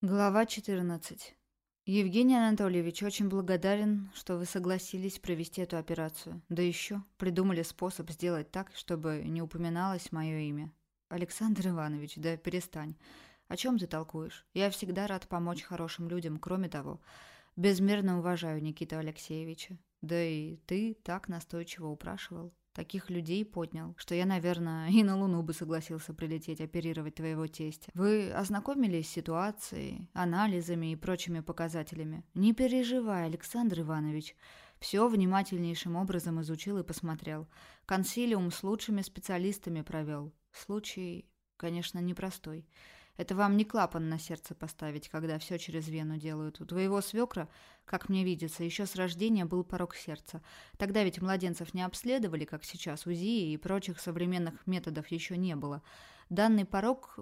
Глава 14. Евгений Анатольевич, очень благодарен, что вы согласились провести эту операцию. Да еще придумали способ сделать так, чтобы не упоминалось мое имя. Александр Иванович, да перестань. О чем ты толкуешь? Я всегда рад помочь хорошим людям. Кроме того, безмерно уважаю Никиту Алексеевича. Да и ты так настойчиво упрашивал. Таких людей поднял, что я, наверное, и на Луну бы согласился прилететь оперировать твоего тестя. Вы ознакомились с ситуацией, анализами и прочими показателями? Не переживай, Александр Иванович. Все внимательнейшим образом изучил и посмотрел. Консилиум с лучшими специалистами провел. Случай, конечно, непростой. Это вам не клапан на сердце поставить, когда все через вену делают. У твоего свекра, как мне видится, еще с рождения был порог сердца. Тогда ведь младенцев не обследовали, как сейчас, УЗИ и прочих современных методов еще не было. Данный порог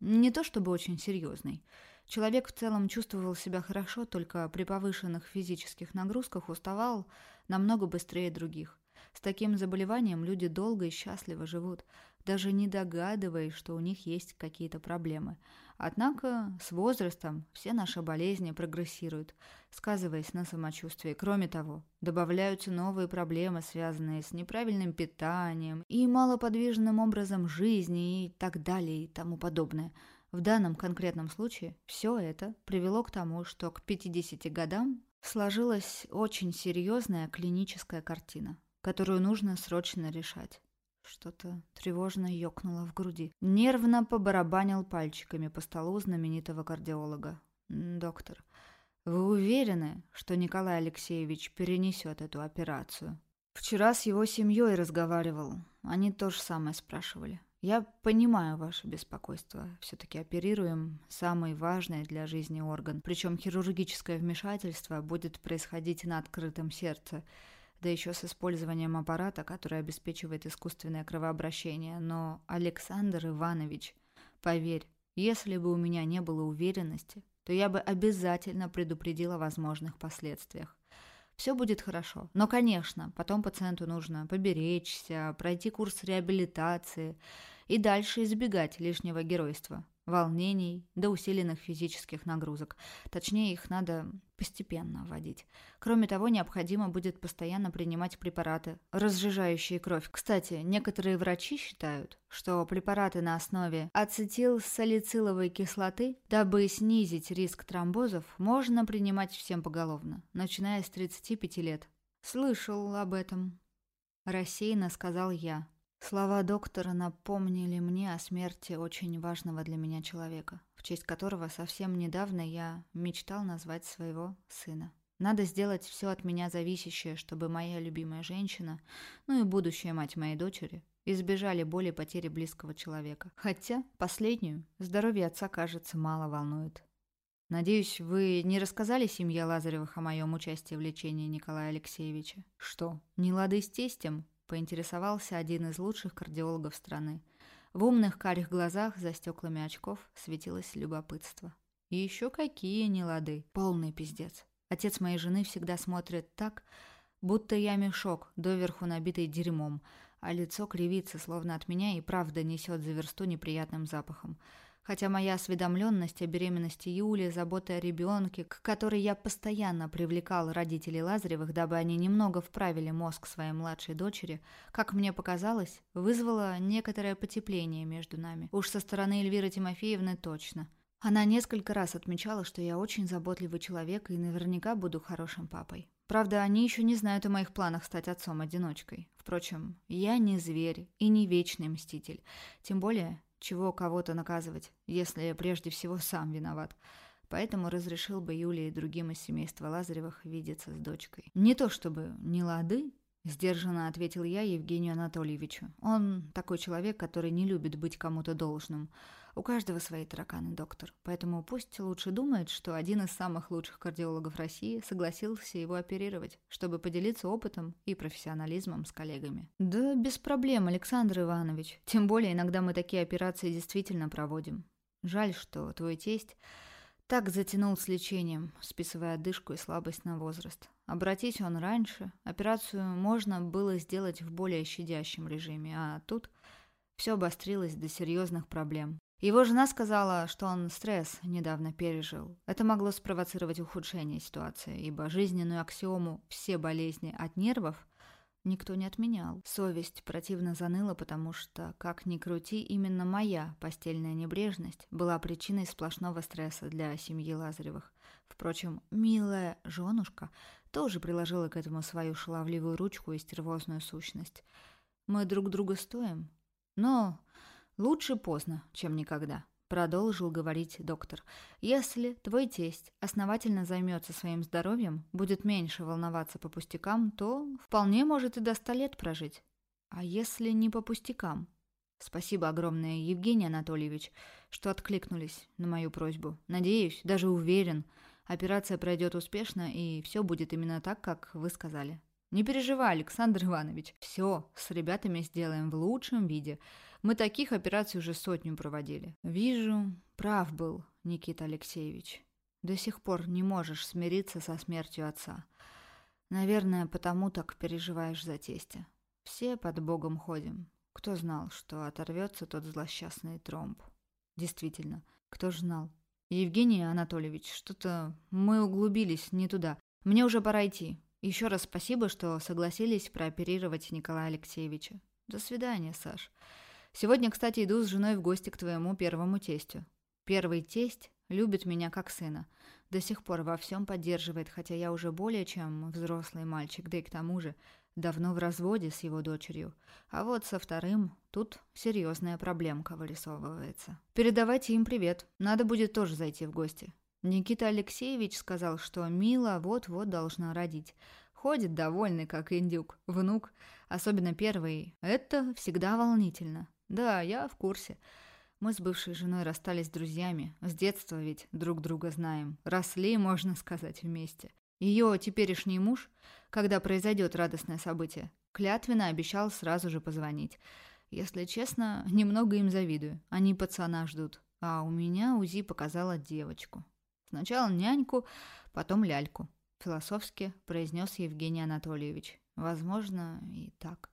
не то чтобы очень серьезный. Человек в целом чувствовал себя хорошо, только при повышенных физических нагрузках уставал намного быстрее других. С таким заболеванием люди долго и счастливо живут даже не догадываясь, что у них есть какие-то проблемы. Однако с возрастом все наши болезни прогрессируют, сказываясь на самочувствии. Кроме того, добавляются новые проблемы, связанные с неправильным питанием и малоподвижным образом жизни и так далее и тому подобное. В данном конкретном случае все это привело к тому, что к 50 годам сложилась очень серьезная клиническая картина, которую нужно срочно решать. Что-то тревожно ёкнуло в груди. Нервно побарабанил пальчиками по столу знаменитого кардиолога. «Доктор, вы уверены, что Николай Алексеевич перенесет эту операцию?» «Вчера с его семьей разговаривал. Они то же самое спрашивали. Я понимаю ваше беспокойство. Все-таки оперируем самый важный для жизни орган. Причем хирургическое вмешательство будет происходить на открытом сердце да еще с использованием аппарата, который обеспечивает искусственное кровообращение. Но, Александр Иванович, поверь, если бы у меня не было уверенности, то я бы обязательно предупредила о возможных последствиях. Все будет хорошо. Но, конечно, потом пациенту нужно поберечься, пройти курс реабилитации и дальше избегать лишнего геройства волнений до усиленных физических нагрузок. Точнее, их надо постепенно вводить. Кроме того, необходимо будет постоянно принимать препараты, разжижающие кровь. Кстати, некоторые врачи считают, что препараты на основе ацетилсалициловой кислоты, дабы снизить риск тромбозов, можно принимать всем поголовно, начиная с 35 лет. «Слышал об этом», – рассеянно сказал я. Слова доктора напомнили мне о смерти очень важного для меня человека, в честь которого совсем недавно я мечтал назвать своего сына. Надо сделать все от меня зависящее, чтобы моя любимая женщина, ну и будущая мать моей дочери, избежали боли потери близкого человека. Хотя последнюю здоровье отца, кажется, мало волнует. Надеюсь, вы не рассказали семье Лазаревых о моем участии в лечении Николая Алексеевича? Что, не лады с тестем? Поинтересовался один из лучших кардиологов страны. В умных карих глазах за стеклами очков светилось любопытство. И еще какие нелады. Полный пиздец. Отец моей жены всегда смотрит так, будто я мешок, доверху набитый дерьмом, а лицо кривится, словно от меня и правда несет за версту неприятным запахом хотя моя осведомленность о беременности Юли, забота о ребенке, к которой я постоянно привлекал родителей Лазаревых, дабы они немного вправили мозг своей младшей дочери, как мне показалось, вызвала некоторое потепление между нами. Уж со стороны Эльвиры Тимофеевны точно. Она несколько раз отмечала, что я очень заботливый человек и наверняка буду хорошим папой. Правда, они еще не знают о моих планах стать отцом-одиночкой. Впрочем, я не зверь и не вечный мститель. Тем более, чего кого-то наказывать, если прежде всего сам виноват. Поэтому разрешил бы Юле и другим из семейства Лазаревых видеться с дочкой. Не то чтобы не лады, Сдержанно ответил я Евгению Анатольевичу. Он такой человек, который не любит быть кому-то должным. У каждого свои тараканы, доктор. Поэтому пусть лучше думает, что один из самых лучших кардиологов России согласился его оперировать, чтобы поделиться опытом и профессионализмом с коллегами. Да без проблем, Александр Иванович. Тем более иногда мы такие операции действительно проводим. Жаль, что твой тесть так затянул с лечением, списывая одышку и слабость на возраст. Обратись он раньше, операцию можно было сделать в более щадящем режиме, а тут все обострилось до серьезных проблем. Его жена сказала, что он стресс недавно пережил. Это могло спровоцировать ухудшение ситуации, ибо жизненную аксиому «все болезни от нервов» никто не отменял. Совесть противно заныла, потому что, как ни крути, именно моя постельная небрежность была причиной сплошного стресса для семьи Лазаревых. Впрочем, милая женушка тоже приложила к этому свою шаловливую ручку и стервозную сущность. Мы друг друга стоим, но «Лучше поздно, чем никогда», — продолжил говорить доктор. «Если твой тесть основательно займется своим здоровьем, будет меньше волноваться по пустякам, то вполне может и до ста лет прожить. А если не по пустякам?» Спасибо огромное, Евгений Анатольевич, что откликнулись на мою просьбу. Надеюсь, даже уверен, операция пройдет успешно и все будет именно так, как вы сказали. Не переживай, Александр Иванович, все с ребятами сделаем в лучшем виде. Мы таких операций уже сотню проводили. Вижу, прав был Никита Алексеевич. До сих пор не можешь смириться со смертью отца. Наверное, потому так переживаешь за тестя. Все под Богом ходим. Кто знал, что оторвется тот злосчастный тромб? Действительно, кто ж знал? Евгений Анатольевич, что-то мы углубились не туда. Мне уже пора идти. Еще раз спасибо, что согласились прооперировать Николая Алексеевича. До свидания, Саш. Сегодня, кстати, иду с женой в гости к твоему первому тестю. Первый тесть любит меня как сына. До сих пор во всем поддерживает, хотя я уже более чем взрослый мальчик, да и к тому же давно в разводе с его дочерью. А вот со вторым тут серьезная проблемка вырисовывается. Передавайте им привет. Надо будет тоже зайти в гости. Никита Алексеевич сказал, что Мила вот-вот должна родить. Ходит довольный, как индюк, внук, особенно первый. Это всегда волнительно. Да, я в курсе. Мы с бывшей женой расстались друзьями. С детства ведь друг друга знаем. Росли, можно сказать, вместе. Ее теперешний муж, когда произойдет радостное событие, клятвенно обещал сразу же позвонить. Если честно, немного им завидую. Они пацана ждут. А у меня УЗИ показала девочку. Сначала няньку, потом ляльку. Философски произнес Евгений Анатольевич. Возможно, и так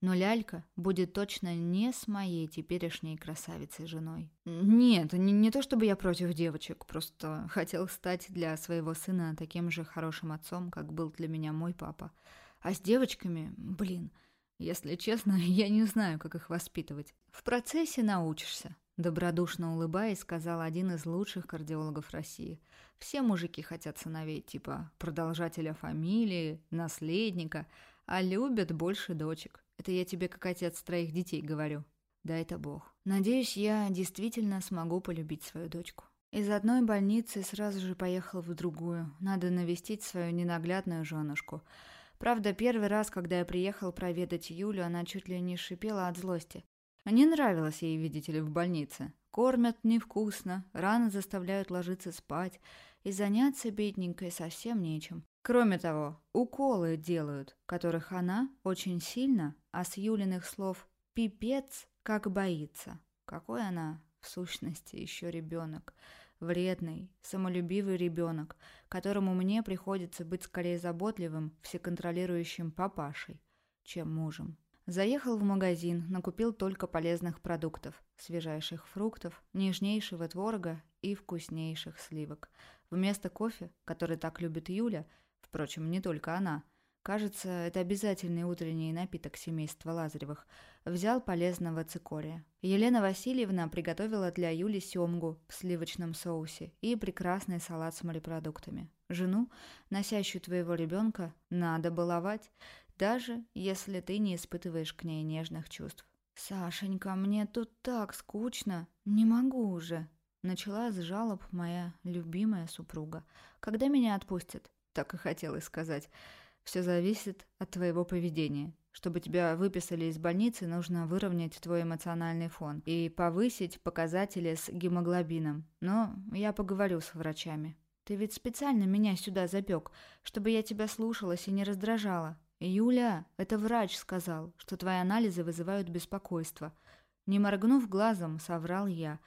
но лялька будет точно не с моей теперешней красавицей женой. Нет, не, не то чтобы я против девочек, просто хотел стать для своего сына таким же хорошим отцом, как был для меня мой папа. А с девочками, блин, если честно, я не знаю, как их воспитывать. В процессе научишься. Добродушно улыбаясь, сказал один из лучших кардиологов России. Все мужики хотят сыновей, типа продолжателя фамилии, наследника, а любят больше дочек. Это я тебе как отец троих детей говорю. Да это бог. Надеюсь, я действительно смогу полюбить свою дочку. Из одной больницы сразу же поехал в другую. Надо навестить свою ненаглядную женушку. Правда, первый раз, когда я приехал проведать Юлю, она чуть ли не шипела от злости. Не нравилось ей, видите ли, в больнице. Кормят невкусно, рано заставляют ложиться спать, и заняться бедненькой совсем нечем. Кроме того, уколы делают, которых она очень сильно, а с Юлиных слов «пипец» как боится. Какой она, в сущности, еще ребенок. Вредный, самолюбивый ребенок, которому мне приходится быть скорее заботливым, всеконтролирующим папашей, чем мужем. Заехал в магазин, накупил только полезных продуктов, свежайших фруктов, нежнейшего творога и вкуснейших сливок. Вместо кофе, который так любит Юля – Впрочем, не только она. Кажется, это обязательный утренний напиток семейства Лазаревых. Взял полезного цикория. Елена Васильевна приготовила для Юли семгу в сливочном соусе и прекрасный салат с морепродуктами. Жену, носящую твоего ребенка, надо баловать, даже если ты не испытываешь к ней нежных чувств. «Сашенька, мне тут так скучно. Не могу уже», — начала с жалоб моя любимая супруга. «Когда меня отпустят?» Так и хотелось сказать. Все зависит от твоего поведения. Чтобы тебя выписали из больницы, нужно выровнять твой эмоциональный фон и повысить показатели с гемоглобином. Но я поговорю с врачами. Ты ведь специально меня сюда запек, чтобы я тебя слушалась и не раздражала. Юля, это врач сказал, что твои анализы вызывают беспокойство. Не моргнув глазом, соврал я.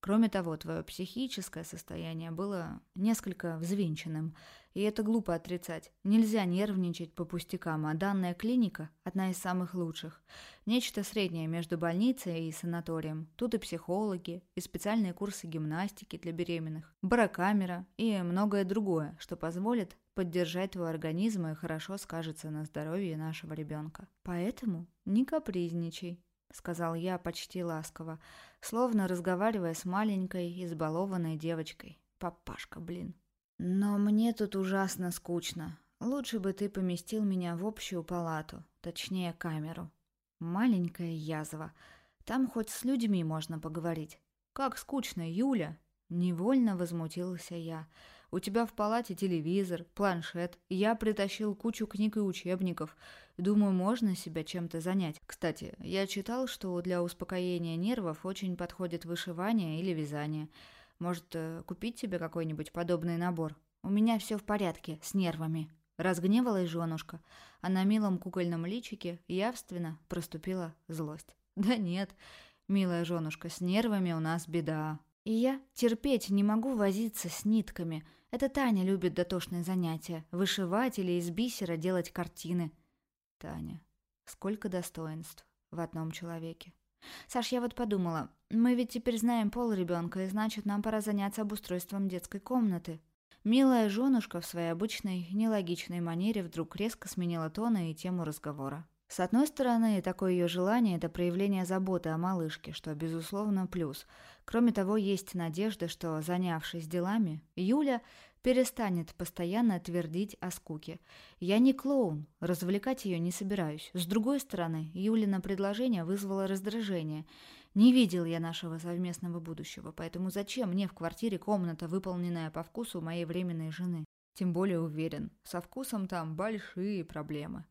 Кроме того, твое психическое состояние было несколько взвинченным, и это глупо отрицать. Нельзя нервничать по пустякам, а данная клиника – одна из самых лучших. Нечто среднее между больницей и санаторием. Тут и психологи, и специальные курсы гимнастики для беременных, барокамера и многое другое, что позволит поддержать твой организм и хорошо скажется на здоровье нашего ребенка. Поэтому не капризничай, — сказал я почти ласково, словно разговаривая с маленькой, избалованной девочкой. Папашка, блин. Но мне тут ужасно скучно. Лучше бы ты поместил меня в общую палату, точнее камеру. Маленькая язва. Там хоть с людьми можно поговорить. Как скучно, Юля! Невольно возмутился я. У тебя в палате телевизор, планшет. Я притащил кучу книг и учебников. Думаю, можно себя чем-то занять. Кстати, я читал, что для успокоения нервов очень подходит вышивание или вязание. Может, э, купить тебе какой-нибудь подобный набор? У меня все в порядке, с нервами. Разгневалась женушка, а на милом кукольном личике явственно проступила злость. Да нет, милая женушка, с нервами у нас беда. И я терпеть не могу возиться с нитками. Это Таня любит дотошные занятия. Вышивать или из бисера делать картины. Таня. Сколько достоинств в одном человеке. Саш, я вот подумала, мы ведь теперь знаем пол ребенка, и значит, нам пора заняться обустройством детской комнаты. Милая женушка в своей обычной, нелогичной манере вдруг резко сменила тона и тему разговора. С одной стороны, такое ее желание – это проявление заботы о малышке, что, безусловно, плюс. Кроме того, есть надежда, что, занявшись делами, Юля перестанет постоянно твердить о скуке. Я не клоун, развлекать ее не собираюсь. С другой стороны, Юлина предложение вызвало раздражение. Не видел я нашего совместного будущего, поэтому зачем мне в квартире комната, выполненная по вкусу моей временной жены? Тем более уверен, со вкусом там большие проблемы.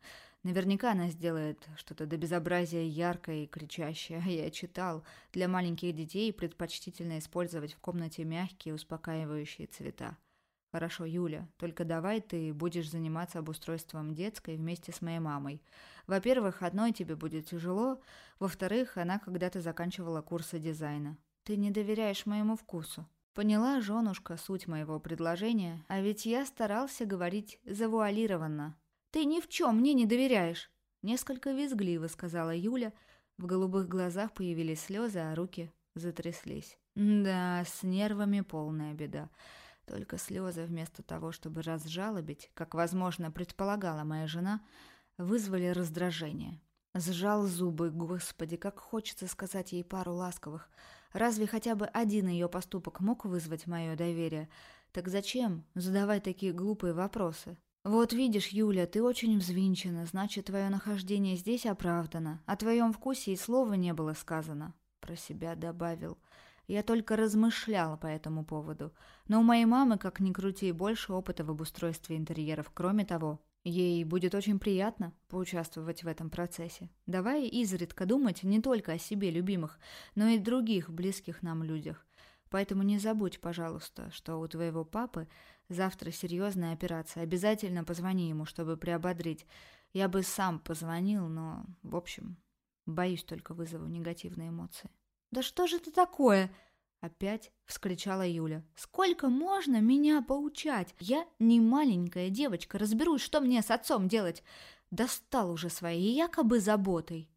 Наверняка она сделает что-то до безобразия яркое и кричащее. Я читал, для маленьких детей предпочтительно использовать в комнате мягкие успокаивающие цвета. Хорошо, Юля, только давай ты будешь заниматься обустройством детской вместе с моей мамой. Во-первых, одной тебе будет тяжело, во-вторых, она когда-то заканчивала курсы дизайна. Ты не доверяешь моему вкусу. Поняла женушка суть моего предложения, а ведь я старался говорить завуалированно. «Ты ни в чем мне не доверяешь!» Несколько визгливо сказала Юля. В голубых глазах появились слезы, а руки затряслись. Да, с нервами полная беда. Только слезы вместо того, чтобы разжалобить, как, возможно, предполагала моя жена, вызвали раздражение. Сжал зубы, господи, как хочется сказать ей пару ласковых. Разве хотя бы один ее поступок мог вызвать мое доверие? Так зачем задавать такие глупые вопросы? «Вот видишь, Юля, ты очень взвинчена, значит, твое нахождение здесь оправдано. О твоем вкусе и слова не было сказано». Про себя добавил. Я только размышляла по этому поводу. Но у моей мамы, как ни крути, больше опыта в обустройстве интерьеров. Кроме того, ей будет очень приятно поучаствовать в этом процессе. Давай изредка думать не только о себе любимых, но и других близких нам людях. Поэтому не забудь, пожалуйста, что у твоего папы завтра серьезная операция. Обязательно позвони ему, чтобы приободрить. Я бы сам позвонил, но, в общем, боюсь только вызову негативные эмоции. «Да что же это такое?» Опять вскричала Юля. «Сколько можно меня поучать? Я не маленькая девочка, разберусь, что мне с отцом делать. Достал уже своей якобы заботой».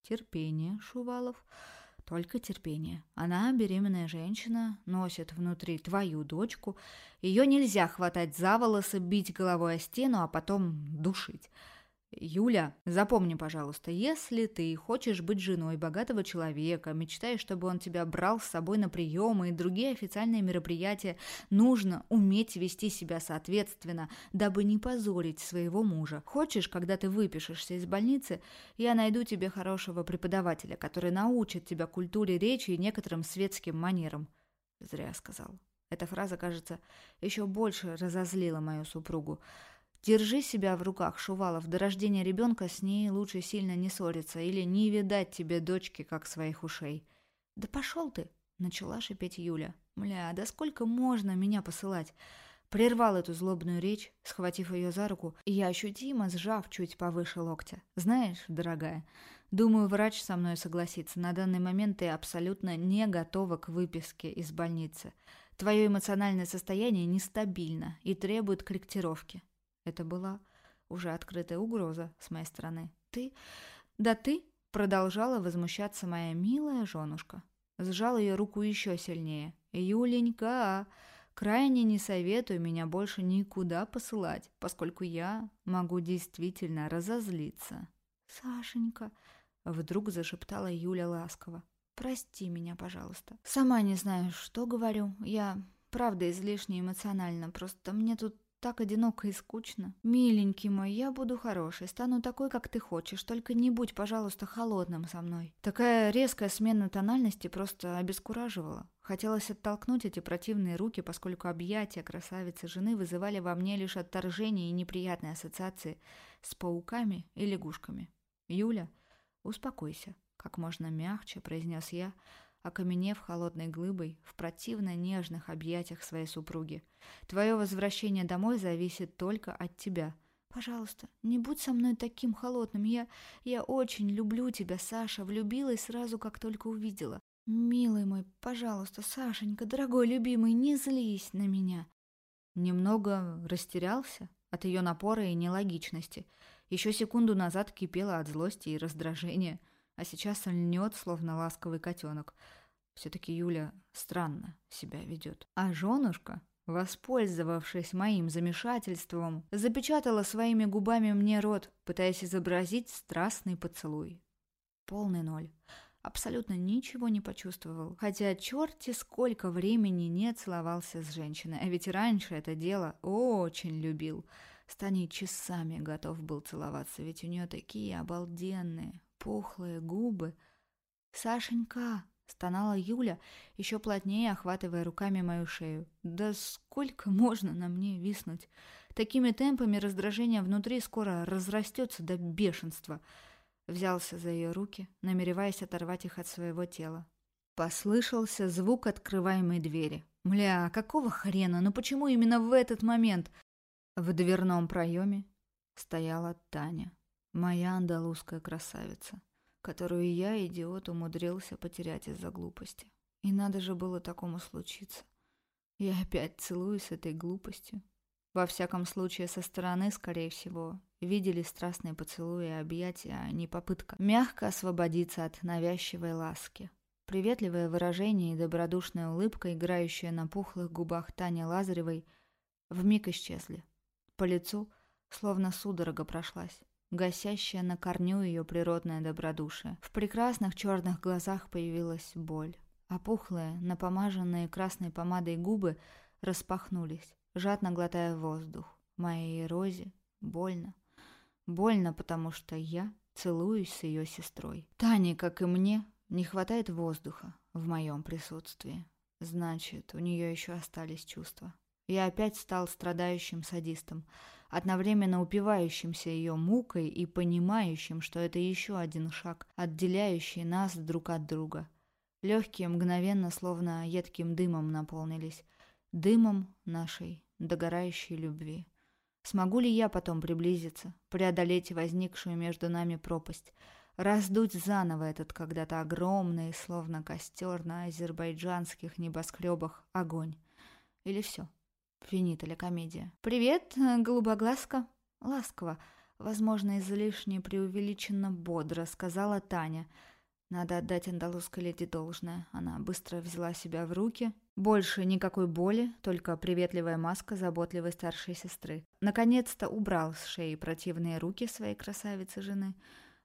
«Терпение, Шувалов». Только терпение. Она беременная женщина, носит внутри твою дочку. Ее нельзя хватать за волосы, бить головой о стену, а потом душить. Юля, запомни, пожалуйста, если ты хочешь быть женой богатого человека, мечтаешь, чтобы он тебя брал с собой на приемы и другие официальные мероприятия, нужно уметь вести себя соответственно, дабы не позорить своего мужа. Хочешь, когда ты выпишешься из больницы, я найду тебе хорошего преподавателя, который научит тебя культуре речи и некоторым светским манерам. Зря сказал. Эта фраза, кажется, еще больше разозлила мою супругу. Держи себя в руках, Шувалов. До рождения ребенка с ней лучше сильно не ссориться или не видать тебе дочки, как своих ушей. Да пошел ты, начала шипеть Юля. Мля, да сколько можно меня посылать? прервал эту злобную речь, схватив ее за руку, и я ощутимо сжав чуть повыше локтя. «Знаешь, дорогая, думаю, врач со мной согласится. На данный момент ты абсолютно не готова к выписке из больницы. Твое эмоциональное состояние нестабильно и требует корректировки». Это была уже открытая угроза с моей стороны. «Ты? Да ты?» — продолжала возмущаться моя милая женушка. Сжал ее руку еще сильнее. «Юленька, крайне не советую меня больше никуда посылать, поскольку я могу действительно разозлиться». «Сашенька», — вдруг зашептала Юля ласково, — «прости меня, пожалуйста. Сама не знаю, что говорю. Я, правда, излишне эмоциональна, просто мне тут так одиноко и скучно. Миленький мой, я буду хорошей, стану такой, как ты хочешь, только не будь, пожалуйста, холодным со мной. Такая резкая смена тональности просто обескураживала. Хотелось оттолкнуть эти противные руки, поскольку объятия красавицы жены вызывали во мне лишь отторжение и неприятные ассоциации с пауками и лягушками. «Юля, успокойся», — как можно мягче произнес я, — окаменев холодной глыбой в противно нежных объятиях своей супруги. Твое возвращение домой зависит только от тебя. Пожалуйста, не будь со мной таким холодным. Я... я очень люблю тебя, Саша. Влюбилась сразу, как только увидела. Милый мой, пожалуйста, Сашенька, дорогой любимый, не злись на меня. Немного растерялся от ее напора и нелогичности. Еще секунду назад кипела от злости и раздражения – а сейчас льнет, словно ласковый котенок. Все-таки Юля странно себя ведет. А женушка, воспользовавшись моим замешательством, запечатала своими губами мне рот, пытаясь изобразить страстный поцелуй. Полный ноль. Абсолютно ничего не почувствовал. Хотя черти сколько времени не целовался с женщиной. А ведь раньше это дело очень любил. Станет часами готов был целоваться, ведь у нее такие обалденные, пухлые губы. «Сашенька!» — стонала Юля, еще плотнее охватывая руками мою шею. «Да сколько можно на мне виснуть? Такими темпами раздражение внутри скоро разрастется до бешенства». Взялся за ее руки, намереваясь оторвать их от своего тела. Послышался звук открываемой двери. «Мля, какого хрена? Ну почему именно в этот момент?» В дверном проеме стояла Таня. Моя андалузская красавица, которую я, идиот, умудрился потерять из-за глупости. И надо же было такому случиться. Я опять целуюсь этой глупостью. Во всяком случае, со стороны, скорее всего, видели страстные поцелуи и объятия, а не попытка мягко освободиться от навязчивой ласки. Приветливое выражение и добродушная улыбка, играющая на пухлых губах Тани Лазаревой, вмиг исчезли. По лицу словно судорога прошлась гасящая на корню ее природное добродушие. В прекрасных черных глазах появилась боль. Опухлые, напомаженные красной помадой губы распахнулись, жадно глотая воздух. Моей Розе больно. Больно, потому что я целуюсь с ее сестрой. Тане, как и мне, не хватает воздуха в моем присутствии. Значит, у нее еще остались чувства. Я опять стал страдающим садистом, одновременно упивающимся ее мукой и понимающим, что это еще один шаг, отделяющий нас друг от друга. Легкие мгновенно словно едким дымом наполнились. Дымом нашей догорающей любви. Смогу ли я потом приблизиться, преодолеть возникшую между нами пропасть, раздуть заново этот когда-то огромный, словно костер на азербайджанских небоскребах, огонь? Или все? Финита ля комедия. «Привет, голубоглазка!» Ласково, возможно, излишне преувеличенно бодро, сказала Таня. Надо отдать андалузской леди должное. Она быстро взяла себя в руки. Больше никакой боли, только приветливая маска заботливой старшей сестры. Наконец-то убрал с шеи противные руки своей красавицы жены.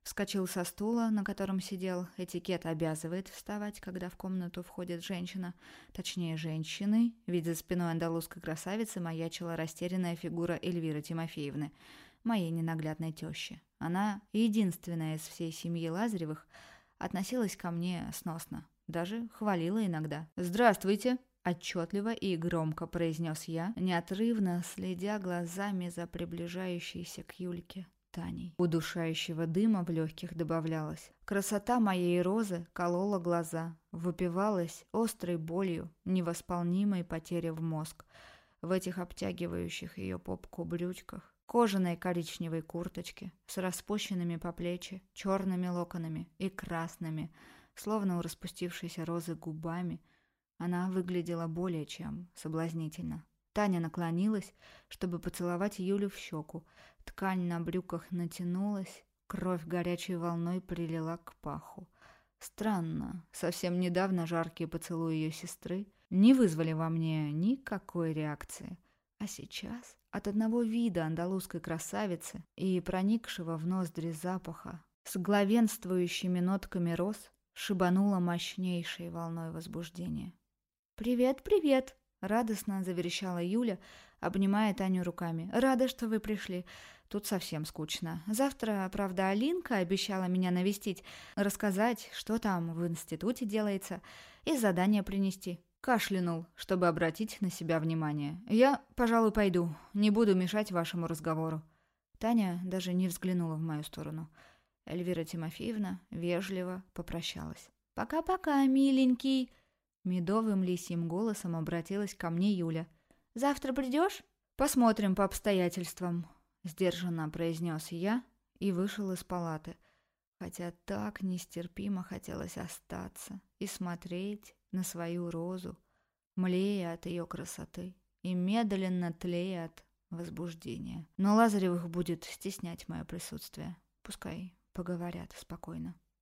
Вскочил со стула, на котором сидел. Этикет обязывает вставать, когда в комнату входит женщина. Точнее, женщины, ведь за спиной андалузской красавицы маячила растерянная фигура Эльвиры Тимофеевны, моей ненаглядной тещи. Она, единственная из всей семьи Лазаревых, относилась ко мне сносно. Даже хвалила иногда. «Здравствуйте!» Отчетливо и громко произнес я, неотрывно следя глазами за приближающейся к Юльке Таней. Удушающего дыма в легких добавлялось. Красота моей розы колола глаза, выпивалась острой болью, невосполнимой потери в мозг. в этих обтягивающих ее попку брючках, кожаной коричневой курточке с распущенными по плечи, черными локонами и красными, словно у распустившейся розы губами, она выглядела более чем соблазнительно. Таня наклонилась, чтобы поцеловать Юлю в щеку. Ткань на брюках натянулась, кровь горячей волной прилила к паху. Странно, совсем недавно жаркие поцелуи ее сестры не вызвали во мне никакой реакции. А сейчас от одного вида андалузской красавицы и проникшего в ноздри запаха с главенствующими нотками роз шибануло мощнейшей волной возбуждения. «Привет, привет!» — радостно заверещала Юля, обнимая Таню руками. «Рада, что вы пришли. Тут совсем скучно. Завтра, правда, Алинка обещала меня навестить, рассказать, что там в институте делается, и задание принести. Кашлянул, чтобы обратить на себя внимание. «Я, пожалуй, пойду. Не буду мешать вашему разговору». Таня даже не взглянула в мою сторону. Эльвира Тимофеевна вежливо попрощалась. «Пока-пока, миленький!» Медовым лисьим голосом обратилась ко мне Юля. «Завтра придешь?» «Посмотрим по обстоятельствам», — сдержанно произнес я и вышел из палаты, хотя так нестерпимо хотелось остаться и смотреть на свою розу, млея от ее красоты и медленно тлея от возбуждения. Но Лазаревых будет стеснять мое присутствие. Пускай поговорят спокойно.